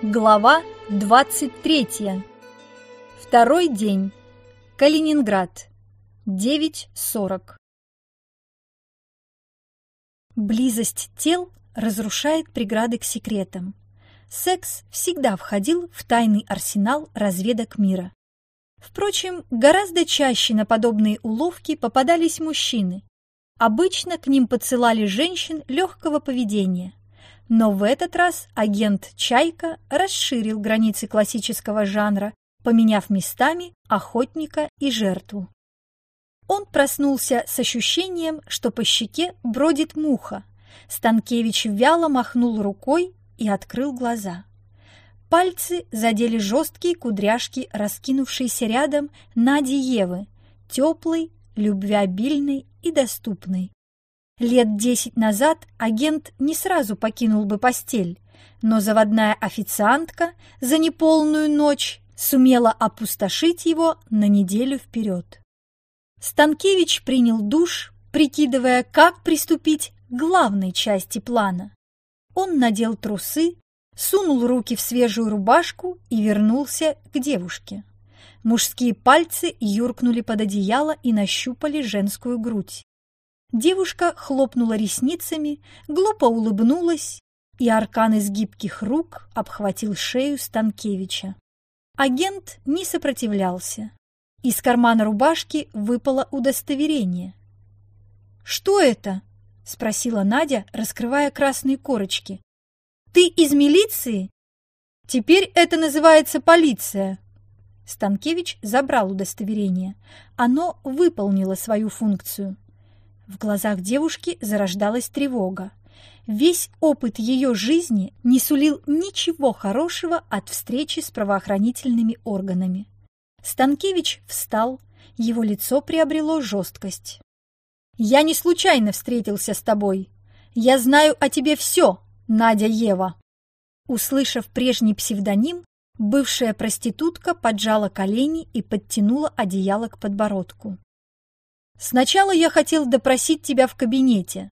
Глава 23. Второй день. Калининград. 9.40. Близость тел разрушает преграды к секретам. Секс всегда входил в тайный арсенал разведок мира. Впрочем, гораздо чаще на подобные уловки попадались мужчины. Обычно к ним подсылали женщин легкого поведения. Но в этот раз агент «Чайка» расширил границы классического жанра, поменяв местами охотника и жертву. Он проснулся с ощущением, что по щеке бродит муха. Станкевич вяло махнул рукой и открыл глаза. Пальцы задели жесткие кудряшки, раскинувшиеся рядом Нади Евы, теплой, любвеобильной и доступной. Лет десять назад агент не сразу покинул бы постель, но заводная официантка за неполную ночь сумела опустошить его на неделю вперед. Станкевич принял душ, прикидывая, как приступить к главной части плана. Он надел трусы, сунул руки в свежую рубашку и вернулся к девушке. Мужские пальцы юркнули под одеяло и нащупали женскую грудь. Девушка хлопнула ресницами, глупо улыбнулась, и аркан из гибких рук обхватил шею Станкевича. Агент не сопротивлялся. Из кармана рубашки выпало удостоверение. «Что это?» — спросила Надя, раскрывая красные корочки. «Ты из милиции?» «Теперь это называется полиция». Станкевич забрал удостоверение. Оно выполнило свою функцию. В глазах девушки зарождалась тревога. Весь опыт ее жизни не сулил ничего хорошего от встречи с правоохранительными органами. Станкевич встал, его лицо приобрело жесткость. «Я не случайно встретился с тобой. Я знаю о тебе все, Надя Ева». Услышав прежний псевдоним, бывшая проститутка поджала колени и подтянула одеяло к подбородку. Сначала я хотел допросить тебя в кабинете,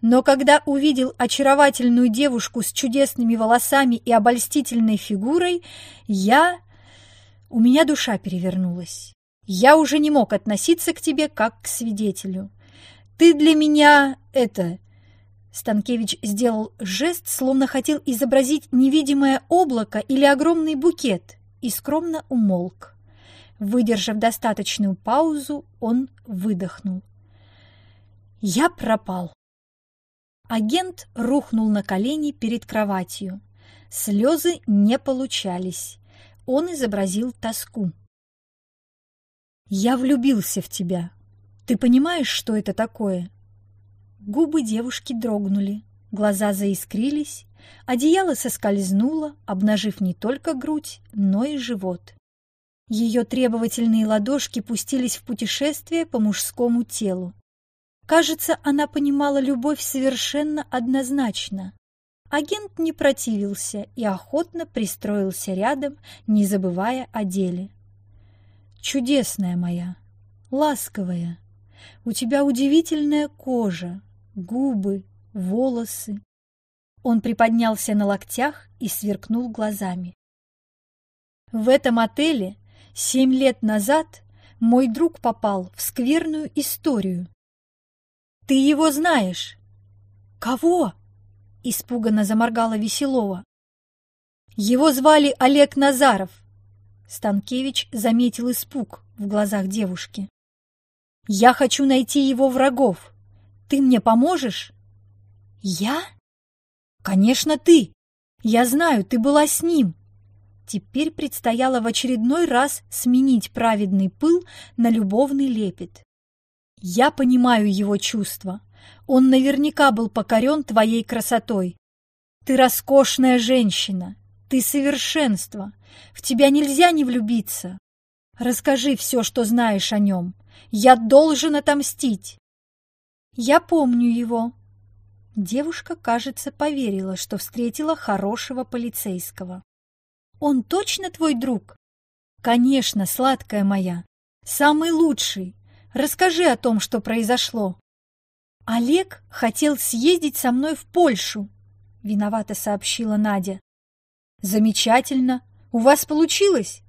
но когда увидел очаровательную девушку с чудесными волосами и обольстительной фигурой, я... У меня душа перевернулась. Я уже не мог относиться к тебе как к свидетелю. Ты для меня... это... Станкевич сделал жест, словно хотел изобразить невидимое облако или огромный букет, и скромно умолк. Выдержав достаточную паузу, он выдохнул. «Я пропал». Агент рухнул на колени перед кроватью. Слезы не получались. Он изобразил тоску. «Я влюбился в тебя. Ты понимаешь, что это такое?» Губы девушки дрогнули, глаза заискрились, одеяло соскользнуло, обнажив не только грудь, но и живот. Ее требовательные ладошки пустились в путешествие по мужскому телу. Кажется, она понимала любовь совершенно однозначно. Агент не противился и охотно пристроился рядом, не забывая о деле. «Чудесная моя, ласковая, у тебя удивительная кожа, губы, волосы». Он приподнялся на локтях и сверкнул глазами. В этом отеле Семь лет назад мой друг попал в скверную историю. Ты его знаешь? Кого? Испуганно заморгала Веселова. Его звали Олег Назаров. Станкевич заметил испуг в глазах девушки. Я хочу найти его врагов. Ты мне поможешь? Я? Конечно, ты. Я знаю, ты была с ним. Теперь предстояло в очередной раз сменить праведный пыл на любовный лепет. Я понимаю его чувства. Он наверняка был покорен твоей красотой. Ты роскошная женщина, ты совершенство. В тебя нельзя не влюбиться. Расскажи все, что знаешь о нем. Я должен отомстить. Я помню его. Девушка, кажется, поверила, что встретила хорошего полицейского. Он точно твой друг? Конечно, сладкая моя. Самый лучший. Расскажи о том, что произошло. Олег хотел съездить со мной в Польшу, виновато сообщила Надя. Замечательно. У вас получилось?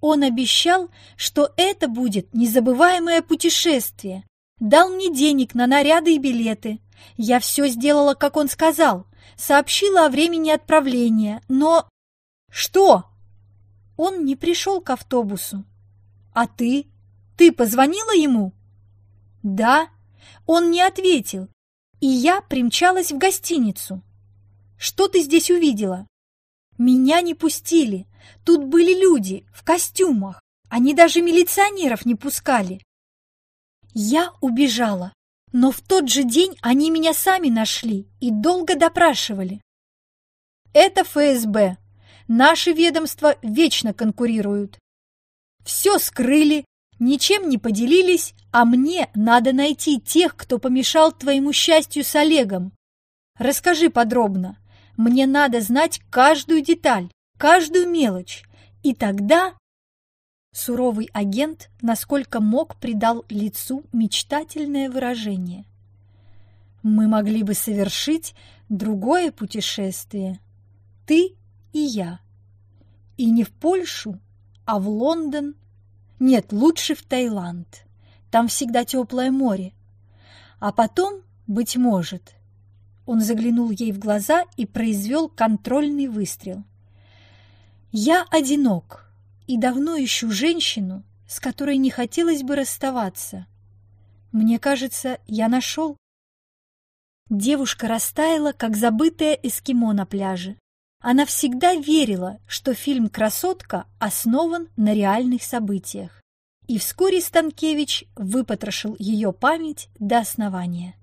Он обещал, что это будет незабываемое путешествие. Дал мне денег на наряды и билеты. Я все сделала, как он сказал. Сообщила о времени отправления, но... Что? Он не пришел к автобусу. А ты? Ты позвонила ему? Да. Он не ответил. И я примчалась в гостиницу. Что ты здесь увидела? Меня не пустили. Тут были люди в костюмах. Они даже милиционеров не пускали. Я убежала, но в тот же день они меня сами нашли и долго допрашивали. Это ФСБ. Наши ведомства вечно конкурируют. Все скрыли, ничем не поделились, а мне надо найти тех, кто помешал твоему счастью с Олегом. Расскажи подробно. Мне надо знать каждую деталь, каждую мелочь. И тогда... Суровый агент, насколько мог, придал лицу мечтательное выражение. Мы могли бы совершить другое путешествие. Ты и я. И не в Польшу, а в Лондон. Нет, лучше в Таиланд. Там всегда теплое море. А потом, быть может... Он заглянул ей в глаза и произвел контрольный выстрел. «Я одинок и давно ищу женщину, с которой не хотелось бы расставаться. Мне кажется, я нашел». Девушка растаяла, как забытое эскимо на пляже. Она всегда верила, что фильм «Красотка» основан на реальных событиях. И вскоре Станкевич выпотрошил ее память до основания.